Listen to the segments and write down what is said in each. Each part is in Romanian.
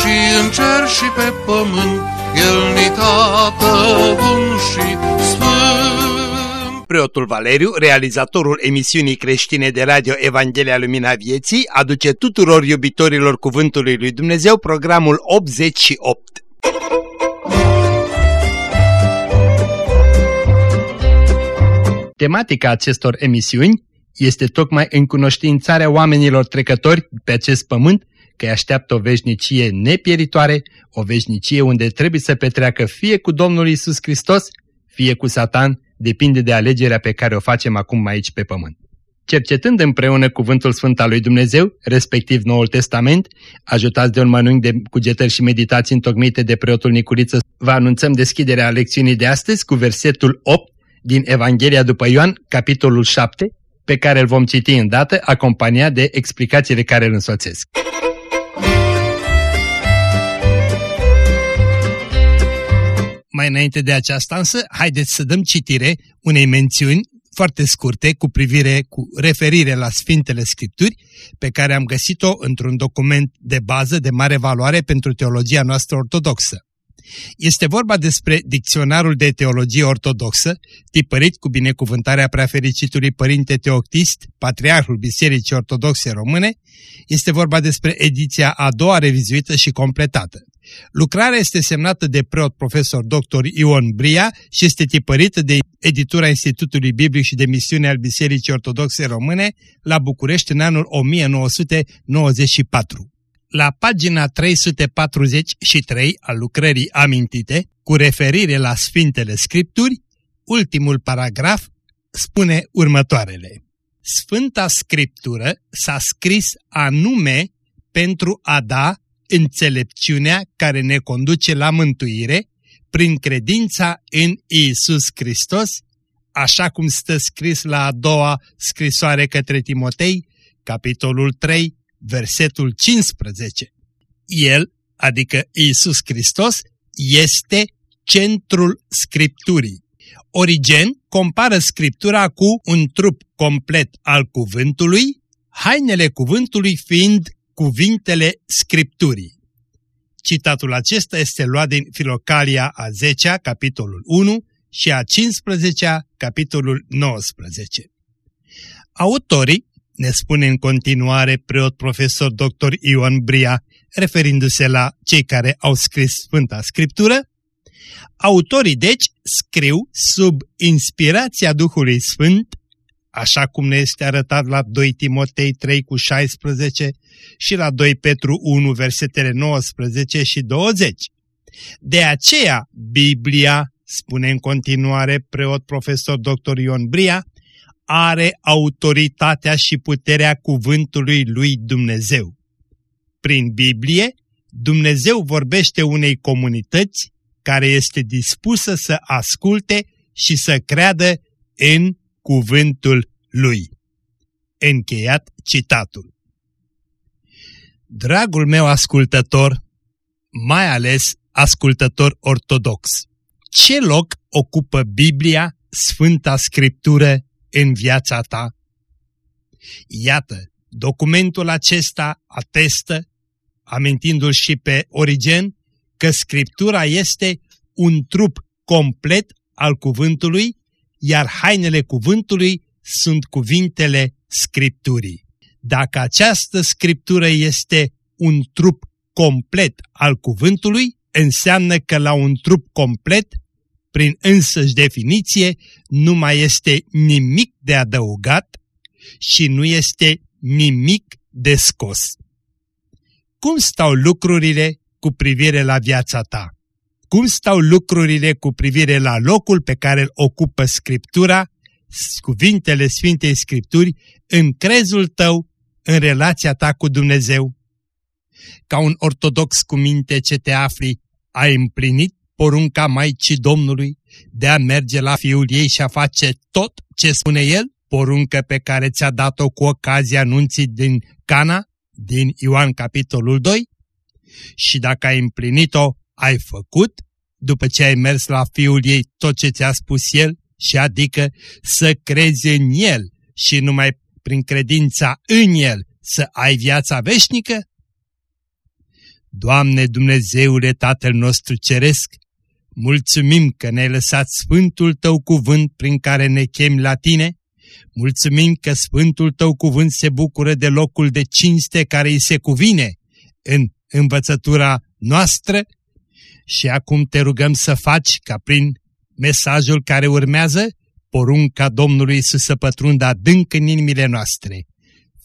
și în cer și pe pământ, El ni tată bun și sfânt. Preotul Valeriu, realizatorul emisiunii creștine de radio Evanghelia Lumina Vieții, aduce tuturor iubitorilor Cuvântului Lui Dumnezeu programul 88. Tematica acestor emisiuni este tocmai încunoștințarea oamenilor trecători pe acest pământ că îi așteaptă o veșnicie nepieritoare, o veșnicie unde trebuie să petreacă fie cu Domnul Isus Hristos, fie cu Satan, depinde de alegerea pe care o facem acum aici pe pământ. Cercetând împreună cuvântul sfânt al lui Dumnezeu, respectiv Noul Testament, ajutați de un mănânc de cugetări și meditații întocmite de preotul Nicuriță, vă anunțăm deschiderea lecțiunii de astăzi cu versetul 8 din Evanghelia după Ioan, capitolul 7, pe care îl vom citi îndată, acompaniat de explicațiile care îl însoțesc. Mai înainte de aceasta însă, haideți să dăm citire unei mențiuni foarte scurte cu privire, cu referire la Sfintele Scripturi, pe care am găsit-o într-un document de bază de mare valoare pentru teologia noastră ortodoxă. Este vorba despre Dicționarul de Teologie Ortodoxă, tipărit cu binecuvântarea preafericitului Părinte Teoctist, Patriarhul Bisericii Ortodoxe Române, este vorba despre ediția a doua revizuită și completată. Lucrarea este semnată de preot profesor dr. Ion Bria și este tipărită de editura Institutului Biblic și de Misiune al Bisericii Ortodoxe Române la București în anul 1994. La pagina 343 al lucrării amintite, cu referire la Sfintele Scripturi, ultimul paragraf spune următoarele. Sfânta Scriptură s-a scris anume pentru a da înțelepciunea care ne conduce la mântuire prin credința în Isus Hristos, așa cum stă scris la a doua scrisoare către Timotei, capitolul 3, versetul 15. El, adică Isus Hristos, este centrul Scripturii. Origen compară Scriptura cu un trup complet al cuvântului, hainele cuvântului fiind cuvintele Scripturii. Citatul acesta este luat din Filocalia a 10-a, capitolul 1, și a 15-a, capitolul 19. Autorii, ne spune în continuare preot profesor dr. Ion Bria, referindu-se la cei care au scris Sfânta Scriptură, autorii deci scriu sub inspirația Duhului Sfânt așa cum ne este arătat la 2 Timotei 3 cu 16 și la 2 Petru 1 versetele 19 și 20. De aceea, Biblia, spune în continuare preot profesor dr. Ion Bria, are autoritatea și puterea cuvântului lui Dumnezeu. Prin Biblie, Dumnezeu vorbește unei comunități care este dispusă să asculte și să creadă în cuvântul lui. Încheiat citatul. Dragul meu ascultător, mai ales ascultător ortodox, ce loc ocupă Biblia, Sfânta Scriptură, în viața ta? Iată, documentul acesta atestă, amintindu-l și pe Origen, că Scriptura este un trup complet al cuvântului iar hainele cuvântului sunt cuvintele Scripturii. Dacă această Scriptură este un trup complet al cuvântului, înseamnă că la un trup complet, prin însăși definiție, nu mai este nimic de adăugat și nu este nimic de scos. Cum stau lucrurile cu privire la viața ta? Cum stau lucrurile cu privire la locul pe care îl ocupă Scriptura, cuvintele Sfintei Scripturi, în crezul tău, în relația ta cu Dumnezeu. ca un ortodox cu minte ce te afli, ai împlinit porunca Maicii Domnului de a merge la fiul ei și a face tot ce spune el, poruncă pe care ți-a dat-o cu ocazia anunții din Cana, din Ioan capitolul 2? Și dacă ai împlinit-o, ai făcut, după ce ai mers la fiul ei tot ce ți-a spus el, și adică să crezi în el și numai prin credința în el să ai viața veșnică? Doamne Dumnezeule Tatăl nostru Ceresc, mulțumim că ne-ai lăsat Sfântul Tău cuvânt prin care ne chemi la Tine, mulțumim că Sfântul Tău cuvânt se bucură de locul de cinste care îi se cuvine în învățătura noastră și acum te rugăm să faci ca prin mesajul care urmează porunca Domnului Iisus să pătrundă adânc în inimile noastre.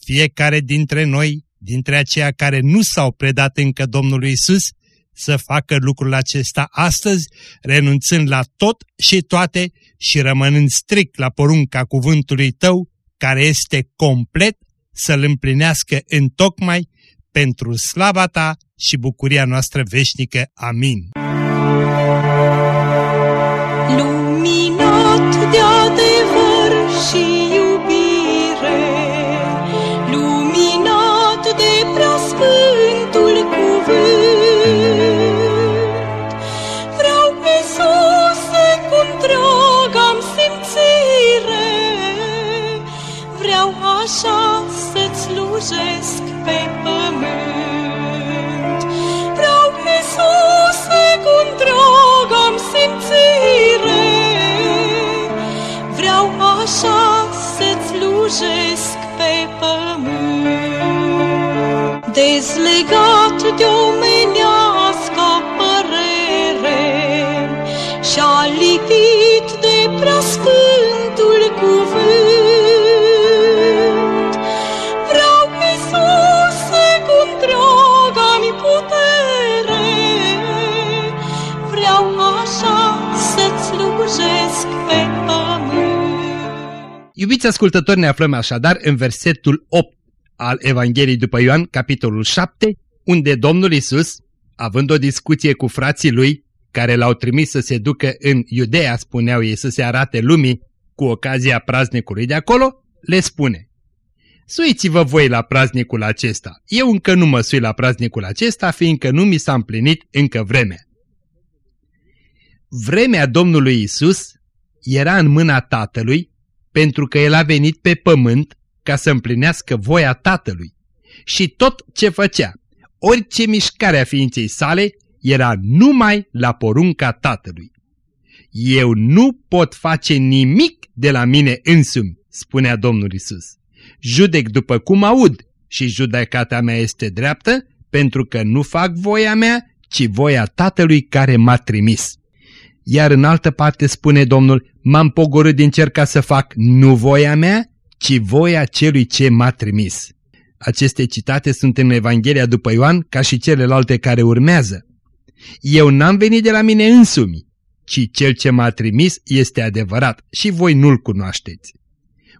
Fiecare dintre noi, dintre aceia care nu s-au predat încă Domnului Isus, să facă lucrul acesta astăzi, renunțând la tot și toate și rămânând strict la porunca cuvântului tău, care este complet, să-l împlinească în tocmai pentru slava ta și bucuria noastră veșnică. Amin. Iubiți ascultători, ne aflăm așadar în versetul 8 al Evangheliei după Ioan, capitolul 7, unde Domnul Isus, având o discuție cu frații lui, care l-au trimis să se ducă în Iudeea, spuneau ei, să se arate lumii cu ocazia praznicului de acolo, le spune Suiți-vă voi la praznicul acesta. Eu încă nu mă sui la praznicul acesta, fiindcă nu mi s-a împlinit încă vremea. Vremea Domnului Isus era în mâna Tatălui pentru că el a venit pe pământ ca să împlinească voia Tatălui. Și tot ce făcea, orice mișcare a ființei sale, era numai la porunca Tatălui. Eu nu pot face nimic de la mine însumi, spunea Domnul Isus. Judec după cum aud și judecata mea este dreaptă, pentru că nu fac voia mea, ci voia Tatălui care m-a trimis. Iar în altă parte spune Domnul, m-am pogorât din cer ca să fac nu voia mea, ci voia celui ce m-a trimis. Aceste citate sunt în Evanghelia după Ioan ca și celelalte care urmează. Eu n-am venit de la mine însumi, ci cel ce m-a trimis este adevărat și voi nu-l cunoașteți.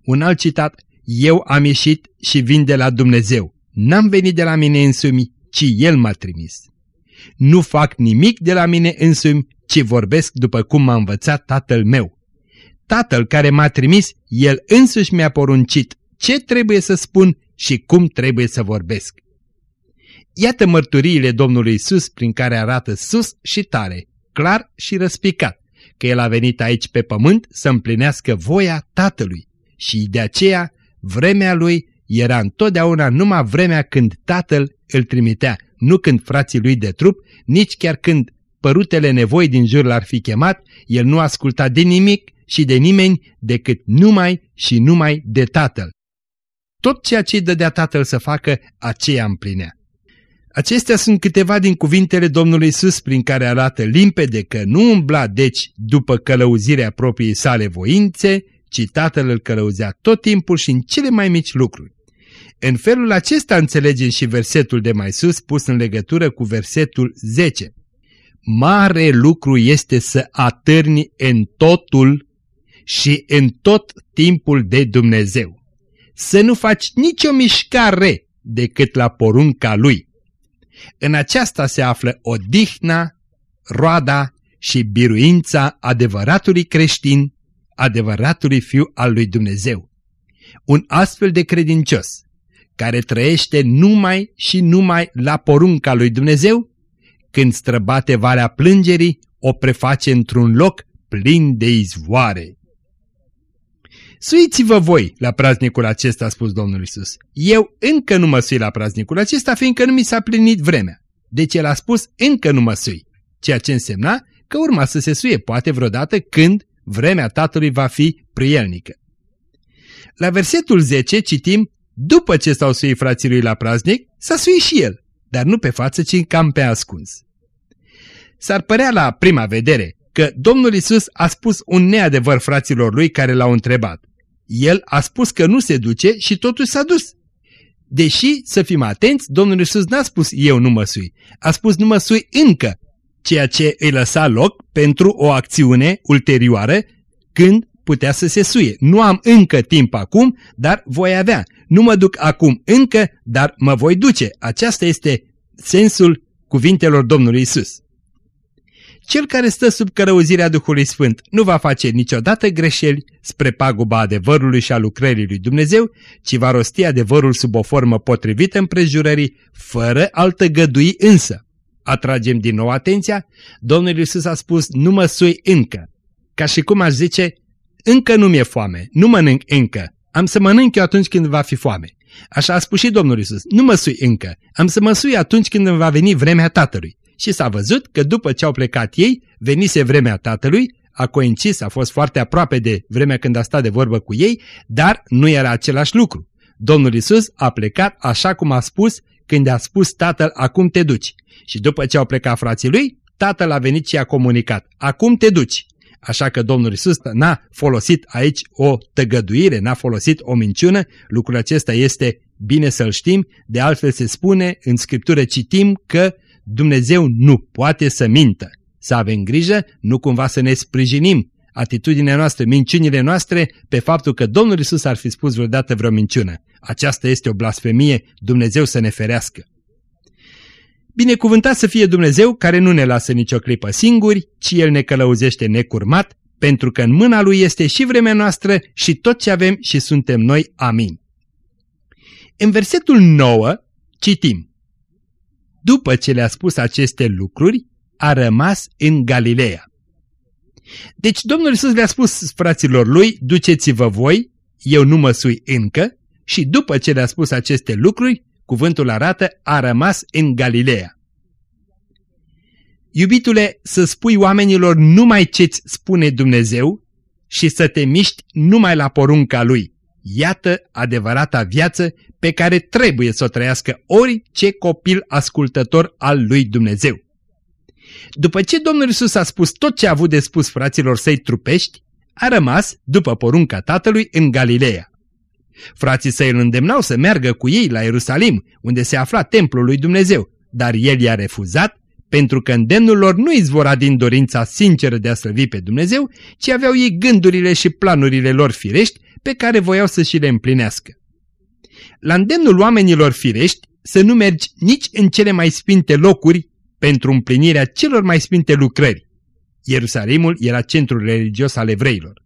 Un alt citat, eu am ieșit și vin de la Dumnezeu. N-am venit de la mine însumi, ci El m-a trimis. Nu fac nimic de la mine însumi, ci vorbesc după cum m-a învățat tatăl meu. Tatăl care m-a trimis, el însuși mi-a poruncit ce trebuie să spun și cum trebuie să vorbesc. Iată mărturiile Domnului Isus prin care arată sus și tare, clar și răspicat, că El a venit aici pe pământ să împlinească voia Tatălui și de aceea vremea Lui era întotdeauna numai vremea când Tatăl îl trimitea, nu când frații lui de trup, nici chiar când părutele nevoi din jur l-ar fi chemat, el nu asculta de nimic și de nimeni decât numai și numai de tatăl. Tot ceea ce îi dădea tatăl să facă, aceea împlinea. Acestea sunt câteva din cuvintele Domnului Isus prin care arată limpede că nu umbla deci după călăuzirea propriei sale voințe, ci tatăl îl călăuzea tot timpul și în cele mai mici lucruri. În felul acesta înțelegem și versetul de mai sus pus în legătură cu versetul 10. Mare lucru este să atârni în totul și în tot timpul de Dumnezeu. Să nu faci nicio mișcare decât la porunca Lui. În aceasta se află odihna, roada și biruința adevăratului creștin, adevăratului fiu al lui Dumnezeu. Un astfel de credincios, care trăiește numai și numai la porunca lui Dumnezeu, când străbate valea plângerii, o preface într-un loc plin de izvoare. Suiți-vă voi la praznicul acesta, a spus Domnul Isus. Eu încă nu mă sui la praznicul acesta, fiindcă nu mi s-a plinit vremea. Deci el a spus încă nu mă sui, ceea ce însemna că urma să se suie poate vreodată când vremea Tatălui va fi prielnică. La versetul 10 citim, după ce s-au suit frații lui la praznic, s-a suit și el, dar nu pe față, ci cam pe ascuns. S-ar părea la prima vedere că Domnul Isus a spus un neadevăr fraților lui care l-au întrebat. El a spus că nu se duce și totuși s-a dus. Deși, să fim atenți, Domnul Isus n-a spus eu nu mă sui, a spus nu mă sui încă, ceea ce îi lăsa loc pentru o acțiune ulterioară când putea să se suie. Nu am încă timp acum, dar voi avea. Nu mă duc acum încă, dar mă voi duce. Aceasta este sensul cuvintelor Domnului Isus. Cel care stă sub cărăuzirea Duhului Sfânt nu va face niciodată greșeli spre paguba adevărului și a lucrării lui Dumnezeu, ci va rosti adevărul sub o formă potrivită împrejurării, fără altă gădui însă. Atragem din nou atenția, Domnul Iisus a spus, nu mă sui încă. Ca și cum aș zice, încă nu mi-e foame, nu mănânc încă, am să mănânc eu atunci când va fi foame. Așa a spus și Domnul Iisus, nu mă sui încă, am să mă sui atunci când îmi va veni vremea Tatălui. Și s-a văzut că după ce au plecat ei, venise vremea Tatălui, a coincis, a fost foarte aproape de vremea când a stat de vorbă cu ei, dar nu era același lucru. Domnul Isus a plecat așa cum a spus când a spus tatăl, acum te duci. Și după ce au plecat frații lui, tatăl a venit și a comunicat, acum te duci. Așa că Domnul Isus n-a folosit aici o tăgăduire, n-a folosit o minciună, lucrul acesta este bine să-l știm, de altfel se spune, în Scriptură citim că Dumnezeu nu poate să mintă. Să avem grijă, nu cumva să ne sprijinim atitudinea noastră, minciunile noastre, pe faptul că Domnul Isus ar fi spus vreodată vreo minciună. Aceasta este o blasfemie, Dumnezeu să ne ferească. Binecuvântat să fie Dumnezeu care nu ne lasă nicio clipă singuri, ci El ne călăuzește necurmat, pentru că în mâna Lui este și vremea noastră și tot ce avem și suntem noi. Amin. În versetul 9 citim După ce le-a spus aceste lucruri, a rămas în Galileea. Deci Domnul Iisus le-a spus fraților lui, duceți-vă voi, eu nu mă sui încă, și după ce le-a spus aceste lucruri, cuvântul arată, a rămas în Galileea. Iubitule, să spui oamenilor numai ce-ți spune Dumnezeu și să te miști numai la porunca Lui. Iată adevărata viață pe care trebuie să o trăiască orice copil ascultător al lui Dumnezeu. După ce Domnul Isus a spus tot ce a avut de spus fraților săi trupești, a rămas, după porunca tatălui, în Galileea. Frații săi îl îndemnau să meargă cu ei la Ierusalim, unde se afla templul lui Dumnezeu, dar el i-a refuzat pentru că îndemnul lor nu izvora din dorința sinceră de a slăvi pe Dumnezeu, ci aveau ei gândurile și planurile lor firești pe care voiau să și le împlinească. La îndemnul oamenilor firești să nu mergi nici în cele mai sfinte locuri pentru împlinirea celor mai sfinte lucrări. Ierusalimul era centrul religios al evreilor.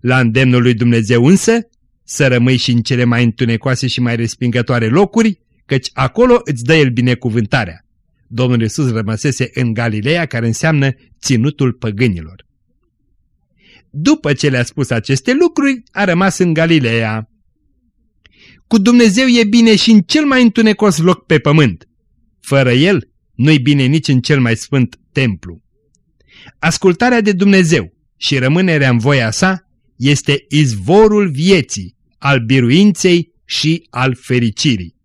La îndemnul lui Dumnezeu însă, să rămâi și în cele mai întunecoase și mai respingătoare locuri, căci acolo îți dă el binecuvântarea. Domnul Iisus rămăsese în Galileea, care înseamnă ținutul păgânilor. După ce le-a spus aceste lucruri, a rămas în Galileea. Cu Dumnezeu e bine și în cel mai întunecos loc pe pământ. Fără El, nu-i bine nici în cel mai sfânt templu. Ascultarea de Dumnezeu și rămânerea în voia sa este izvorul vieții, al biruinței și al fericirii.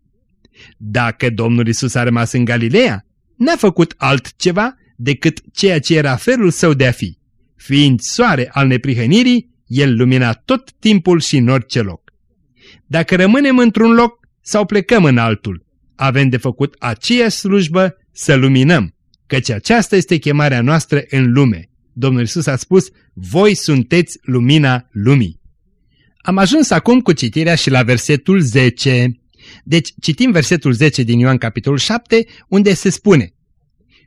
Dacă Domnul Isus a rămas în Galileea, n-a făcut altceva decât ceea ce era felul său de a fi. Fiind soare al neprihănirii, el lumina tot timpul și în orice loc. Dacă rămânem într-un loc sau plecăm în altul, avem de făcut aceeași slujbă să luminăm, căci aceasta este chemarea noastră în lume. Domnul Isus a spus, voi sunteți lumina lumii. Am ajuns acum cu citirea și la versetul 10. Deci citim versetul 10 din Ioan capitolul 7 unde se spune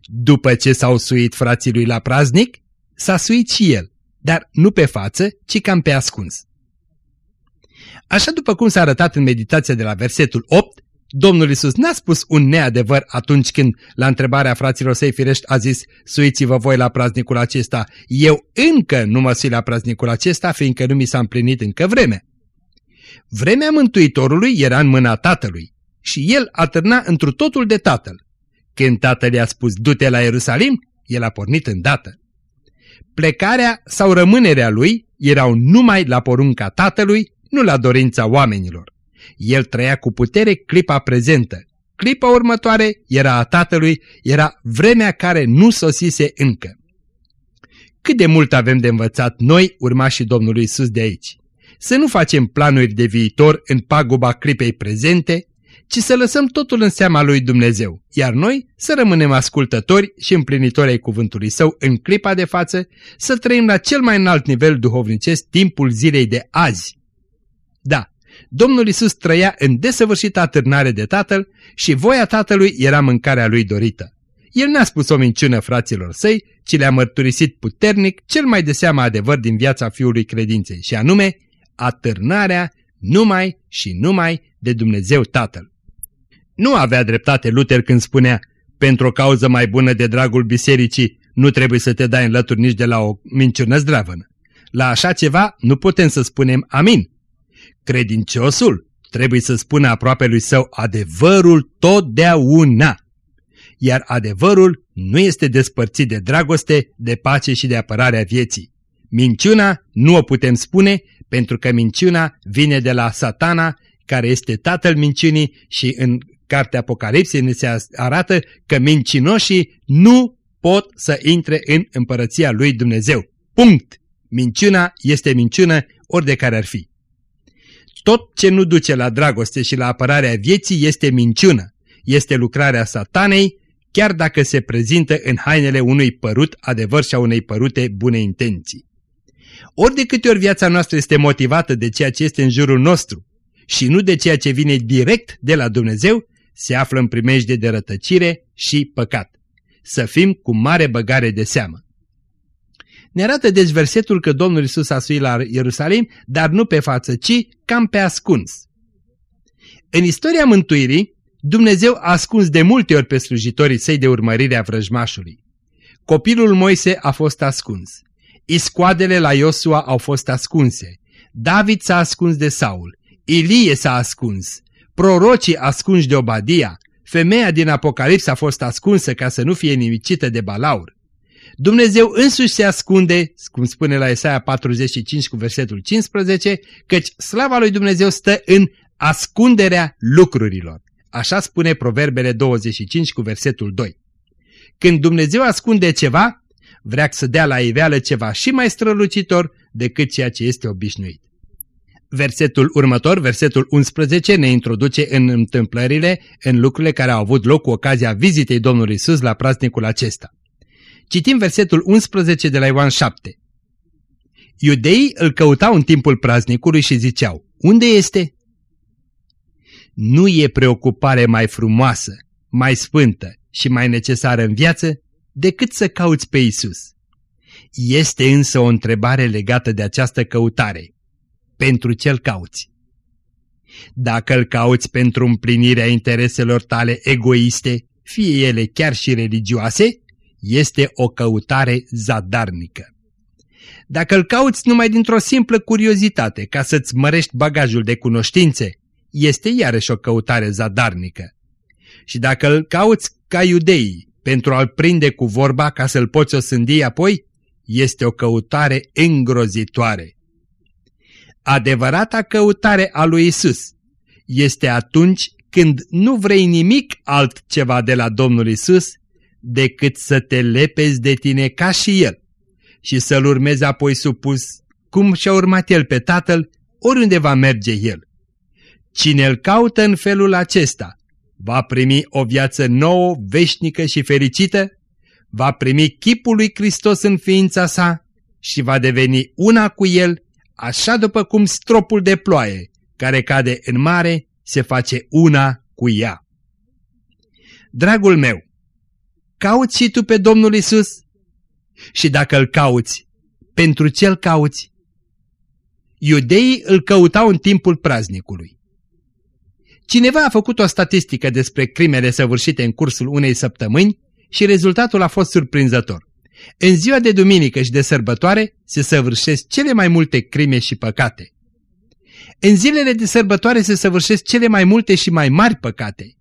După ce s-au suit frații lui la praznic, s-a suit și el, dar nu pe față, ci cam pe ascuns. Așa după cum s-a arătat în meditația de la versetul 8, Domnul Isus n-a spus un neadevăr atunci când, la întrebarea fraților săi firești, a zis, suiți-vă voi la praznicul acesta, eu încă nu mă sui la praznicul acesta, fiindcă nu mi s-a împlinit încă vremea. Vremea Mântuitorului era în mâna Tatălui și el atârna întru totul de Tatăl. Când Tatăl i-a spus, du-te la Ierusalim, el a pornit îndată. Plecarea sau rămânerea lui erau numai la porunca Tatălui, nu la dorința oamenilor. El trăia cu putere clipa prezentă. Clipa următoare era a tatălui, era vremea care nu sosise încă. Cât de mult avem de învățat noi, urmașii Domnului Isus de aici? Să nu facem planuri de viitor în paguba clipei prezente, ci să lăsăm totul în seama lui Dumnezeu, iar noi să rămânem ascultători și împlinitori ai cuvântului său în clipa de față, să trăim la cel mai înalt nivel duhovnicesc timpul zilei de azi. Da, Domnul Isus trăia în desăvârșită atârnare de Tatăl și voia Tatălui era mâncarea lui dorită. El n-a spus o minciună fraților săi, ci le-a mărturisit puternic cel mai de seama adevăr din viața fiului credinței, și anume atârnarea numai și numai de Dumnezeu Tatăl. Nu avea dreptate Luther când spunea, pentru o cauză mai bună de dragul bisericii, nu trebuie să te dai în lături nici de la o minciună zdravănă. La așa ceva nu putem să spunem amin, Credinciosul trebuie să spună aproape lui său adevărul totdeauna. Iar adevărul nu este despărțit de dragoste, de pace și de apărarea vieții. Minciuna nu o putem spune pentru că minciuna vine de la satana, care este tatăl minciunii și în cartea Apocalipsei ne se arată că mincinoșii nu pot să intre în împărăția lui Dumnezeu. Punct! Minciuna este minciună ori de care ar fi. Tot ce nu duce la dragoste și la apărarea vieții este minciună, este lucrarea satanei, chiar dacă se prezintă în hainele unui părut adevăr și a unei părute bune intenții. Ori de câte ori viața noastră este motivată de ceea ce este în jurul nostru și nu de ceea ce vine direct de la Dumnezeu, se află în primejde de rătăcire și păcat. Să fim cu mare băgare de seamă. Ne arată deci versetul că Domnul Isus a suit la Ierusalim, dar nu pe față, ci cam pe ascuns. În istoria mântuirii, Dumnezeu a ascuns de multe ori pe slujitorii săi de urmărire a vrăjmașului. Copilul Moise a fost ascuns. Iscoadele la Iosua au fost ascunse. David s-a ascuns de Saul. Ilie s-a ascuns. Prorocii ascunși de Obadia. Femeia din Apocalips a fost ascunsă ca să nu fie nimicită de balaur. Dumnezeu însuși se ascunde, cum spune la Isaia 45 cu versetul 15, căci slava lui Dumnezeu stă în ascunderea lucrurilor. Așa spune Proverbele 25 cu versetul 2. Când Dumnezeu ascunde ceva, vrea să dea la iveală ceva și mai strălucitor decât ceea ce este obișnuit. Versetul următor, versetul 11, ne introduce în întâmplările, în lucrurile care au avut loc cu ocazia vizitei Domnului Isus la praznicul acesta. Citim versetul 11 de la Ioan 7. Iudeii îl căutau în timpul praznicului și ziceau, unde este? Nu e preocupare mai frumoasă, mai sfântă și mai necesară în viață decât să cauți pe Isus. Este însă o întrebare legată de această căutare. Pentru ce-l cauți? Dacă îl cauți pentru împlinirea intereselor tale egoiste, fie ele chiar și religioase, este o căutare zadarnică. Dacă îl cauți numai dintr-o simplă curiozitate ca să-ți mărești bagajul de cunoștințe, este iarăși o căutare zadarnică. Și dacă îl cauți ca iudeii pentru a-l prinde cu vorba ca să-l poți osândi apoi, este o căutare îngrozitoare. Adevărata căutare a lui Isus este atunci când nu vrei nimic altceva de la Domnul Isus decât să te lepezi de tine ca și el și să-l urmezi apoi supus, cum și-a urmat el pe tatăl, oriunde va merge el. Cine îl caută în felul acesta va primi o viață nouă, veșnică și fericită, va primi chipul lui Hristos în ființa sa și va deveni una cu el, așa după cum stropul de ploaie care cade în mare se face una cu ea. Dragul meu, cauți și tu pe Domnul Isus? Și dacă îl cauți, pentru ce îl cauți? Iudeii îl căutau în timpul praznicului. Cineva a făcut o statistică despre crimele săvârșite în cursul unei săptămâni și rezultatul a fost surprinzător. În ziua de duminică și de sărbătoare se săvârșesc cele mai multe crime și păcate. În zilele de sărbătoare se săvârșesc cele mai multe și mai mari păcate.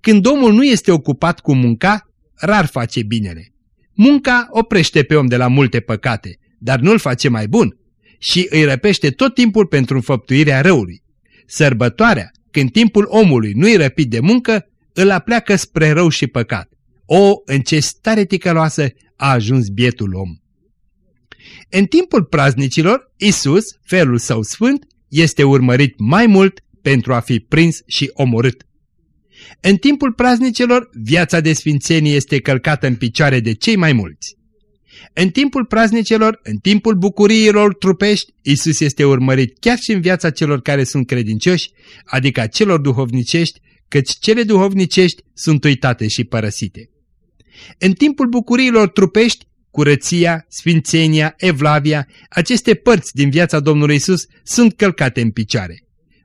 Când omul nu este ocupat cu munca, rar face binele. Munca oprește pe om de la multe păcate, dar nu-l face mai bun și îi răpește tot timpul pentru înfăptuirea răului. Sărbătoarea, când timpul omului nu-i răpit de muncă, îl apleacă spre rău și păcat. O, în ce stare ticăloasă a ajuns bietul om! În timpul praznicilor, Isus, felul său sfânt, este urmărit mai mult pentru a fi prins și omorât. În timpul praznicilor, viața de sfințenie este călcată în picioare de cei mai mulți. În timpul praznicilor, în timpul bucuriilor trupești, Isus este urmărit chiar și în viața celor care sunt credincioși, adică a celor duhovnicești, căci cele duhovnicești sunt uitate și părăsite. În timpul bucuriilor trupești, curăția, sfințenia, evlavia, aceste părți din viața Domnului Isus sunt călcate în picioare.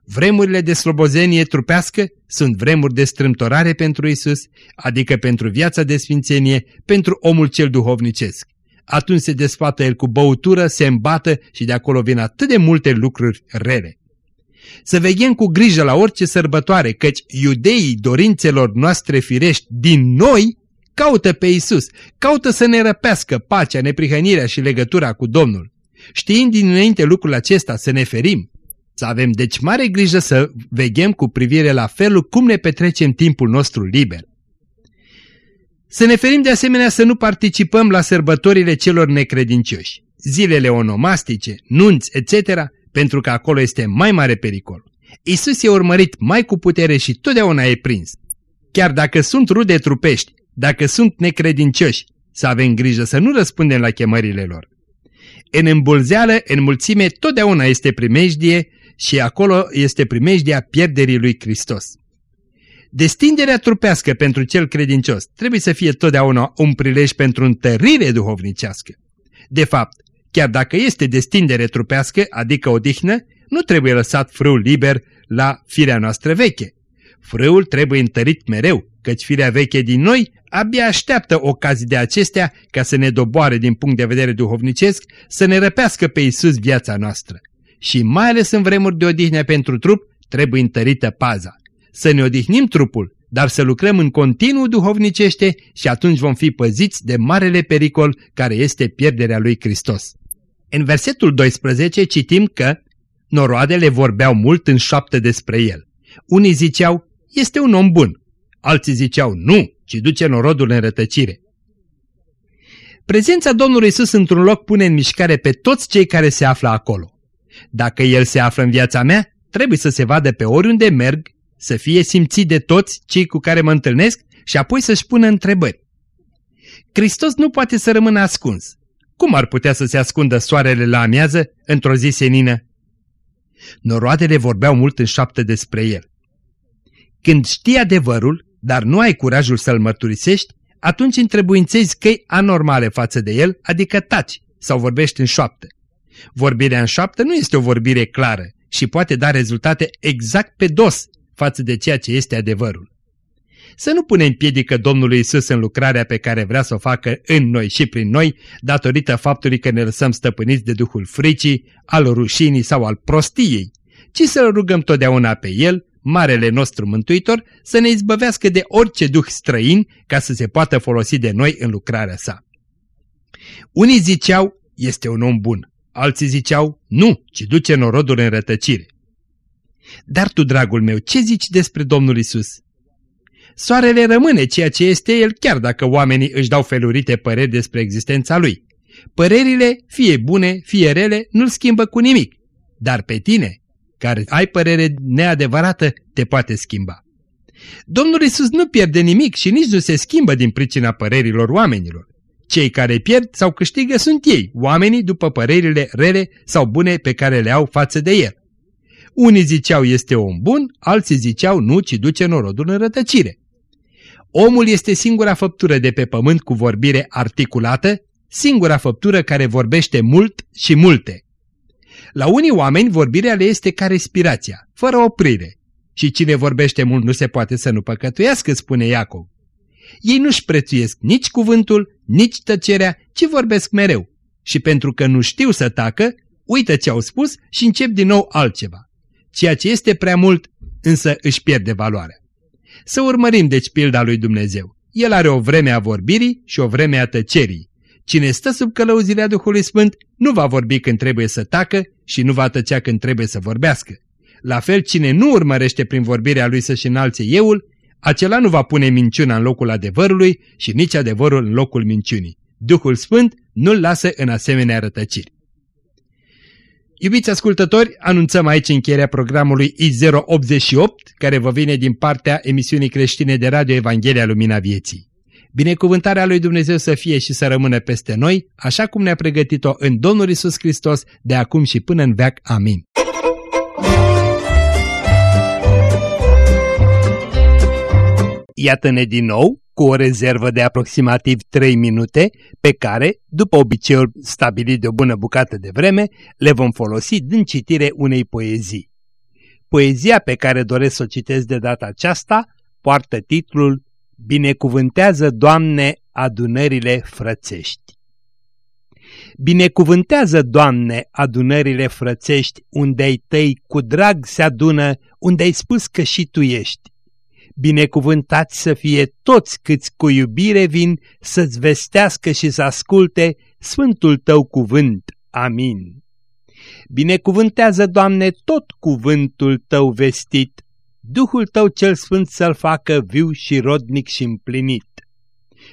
Vremurile de slobozenie trupească sunt vremuri de strâmtorare pentru Isus, adică pentru viața de sfințenie, pentru omul cel duhovnicesc. Atunci se desfată el cu băutură, se îmbată și de acolo vin atât de multe lucruri rele. Să veghem cu grijă la orice sărbătoare, căci iudeii dorințelor noastre firești din noi caută pe Isus, caută să ne răpească pacea, neprihănirea și legătura cu Domnul. Știind dinainte lucrul acesta să ne ferim, să avem deci mare grijă să veghem cu privire la felul cum ne petrecem timpul nostru liber. Să ne ferim de asemenea să nu participăm la sărbătorile celor necredincioși, zilele onomastice, nunți, etc., pentru că acolo este mai mare pericol. Isus e urmărit mai cu putere și totdeauna e prins. Chiar dacă sunt rude trupești, dacă sunt necredincioși, să avem grijă să nu răspundem la chemările lor. În îmbulzeală, în mulțime, totdeauna este primejdie și acolo este primejdia pierderii lui Hristos. Destinderea trupească pentru cel credincios trebuie să fie totdeauna un prilej pentru întărire duhovnicească. De fapt, chiar dacă este destindere trupească, adică odihnă, nu trebuie lăsat frâul liber la firea noastră veche. Frâul trebuie întărit mereu, căci firea veche din noi abia așteaptă ocazii de acestea ca să ne doboare din punct de vedere duhovnicesc, să ne răpească pe Isus viața noastră. Și mai ales în vremuri de odihnă pentru trup, trebuie întărită paza. Să ne odihnim trupul, dar să lucrăm în continuu duhovnicește și atunci vom fi păziți de marele pericol care este pierderea lui Hristos. În versetul 12 citim că noroadele vorbeau mult în șoaptă despre el. Unii ziceau, este un om bun. Alții ziceau, nu, ci duce norodul în rătăcire. Prezența Domnului Isus într-un loc pune în mișcare pe toți cei care se află acolo. Dacă El se află în viața mea, trebuie să se vadă pe oriunde merg, să fie simțit de toți cei cu care mă întâlnesc și apoi să-și pună întrebări. Hristos nu poate să rămână ascuns. Cum ar putea să se ascundă soarele la amiază într-o zi senină? Noroadele vorbeau mult în șapte despre el. Când știi adevărul, dar nu ai curajul să-l mărturisești, atunci întrebuințezi căi anormale față de el, adică taci sau vorbești în șoaptă. Vorbirea în șoaptă nu este o vorbire clară și poate da rezultate exact pe dos față de ceea ce este adevărul. Să nu punem piedică Domnului Isus în lucrarea pe care vrea să o facă în noi și prin noi, datorită faptului că ne lăsăm stăpâniți de duhul fricii, al rușinii sau al prostiei, ci să-L rugăm totdeauna pe El Marele nostru Mântuitor, să ne izbăvească de orice duh străin ca să se poată folosi de noi în lucrarea sa. Unii ziceau, este un om bun, alții ziceau, nu, ci duce norodul în rătăcire. Dar tu, dragul meu, ce zici despre Domnul Isus? Soarele rămâne ceea ce este el chiar dacă oamenii își dau felurite păreri despre existența lui. Părerile, fie bune, fie rele, nu-l schimbă cu nimic. Dar pe tine, care ai părere neadevărată, te poate schimba. Domnul Isus nu pierde nimic și nici nu se schimbă din pricina părerilor oamenilor. Cei care pierd sau câștigă sunt ei, oamenii după părerile rele sau bune pe care le au față de el. Unii ziceau este om bun, alții ziceau nu, ci duce norodul în rătăcire. Omul este singura făptură de pe pământ cu vorbire articulată, singura făptură care vorbește mult și multe. La unii oameni vorbirea le este ca respirația, fără oprire. Și cine vorbește mult nu se poate să nu păcătuiască, spune Iacov. Ei nu-și prețuiesc nici cuvântul, nici tăcerea, ci vorbesc mereu. Și pentru că nu știu să tacă, uită ce au spus și încep din nou altceva. Ceea ce este prea mult, însă își pierde valoarea. Să urmărim deci pilda lui Dumnezeu. El are o vreme a vorbirii și o vreme a tăcerii. Cine stă sub călăuzirea Duhului Sfânt nu va vorbi când trebuie să tacă și nu va tăcea când trebuie să vorbească. La fel, cine nu urmărește prin vorbirea lui să-și înalțe euul, acela nu va pune minciuna în locul adevărului și nici adevărul în locul minciunii. Duhul Sfânt nu-l lasă în asemenea rătăciri. Iubiți ascultători, anunțăm aici încheierea programului I088, care vă vine din partea emisiunii creștine de Radio Evanghelia Lumina Vieții. Binecuvântarea lui Dumnezeu să fie și să rămână peste noi, așa cum ne-a pregătit-o în Domnul Isus Hristos, de acum și până în veac. Amin. Iată-ne din nou cu o rezervă de aproximativ 3 minute, pe care, după obiceiul stabilit de o bună bucată de vreme, le vom folosi din citire unei poezii. Poezia pe care doresc să o citesc de data aceasta poartă titlul Binecuvântează, Doamne, adunările frățești. Binecuvântează, Doamne, adunările frățești, unde-ai tăi cu drag se adună, unde ai spus că și Tu ești. Binecuvântați să fie toți câți cu iubire vin să-ți vestească și să asculte Sfântul Tău cuvânt. Amin. Binecuvântează, Doamne, tot cuvântul Tău vestit, Duhul Tău cel Sfânt să-l facă viu și rodnic și împlinit.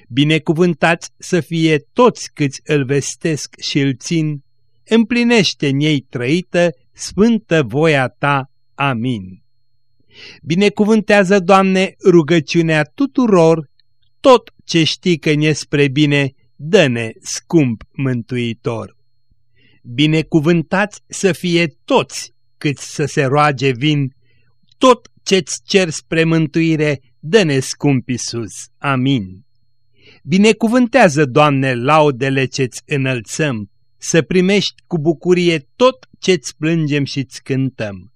Binecuvântați să fie toți câți îl vestesc și îl țin, împlinește în ei trăită sfântă voia Ta. Amin. Binecuvântează, Doamne, rugăciunea tuturor, tot ce știi că ne spre bine, dă-ne, scump Mântuitor. Binecuvântați să fie toți câți să se roage vin, tot ce-ți cer spre mântuire, dă-ne, scump Iisus. Amin. Binecuvântează, Doamne, laudele ce-ți înălțăm, să primești cu bucurie tot ce-ți plângem și-ți cântăm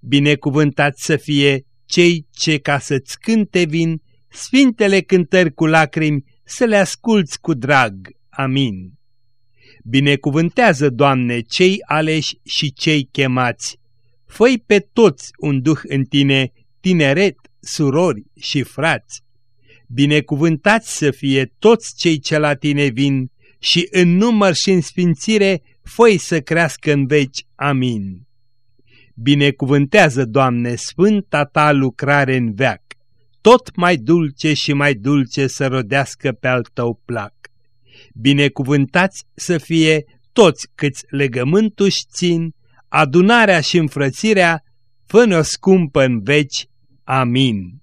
binecuvântați să fie cei ce ca să-ți cânte vin, sfintele cântări cu lacrimi, să le asculți cu drag. Amin. Binecuvântează, Doamne, cei aleși și cei chemați. Făi pe toți un duh în tine, tineret, surori și frați. Binecuvântați să fie toți cei ce la tine vin și în număr și în sfințire, făi să crească în veci. Amin. Binecuvântează, Doamne, sfânta Ta lucrare în veac, tot mai dulce și mai dulce să rodească pe al Tău plac. Binecuvântați să fie toți câți legământul-și țin, adunarea și înfrățirea, fă-ne-o scumpă în veci. Amin.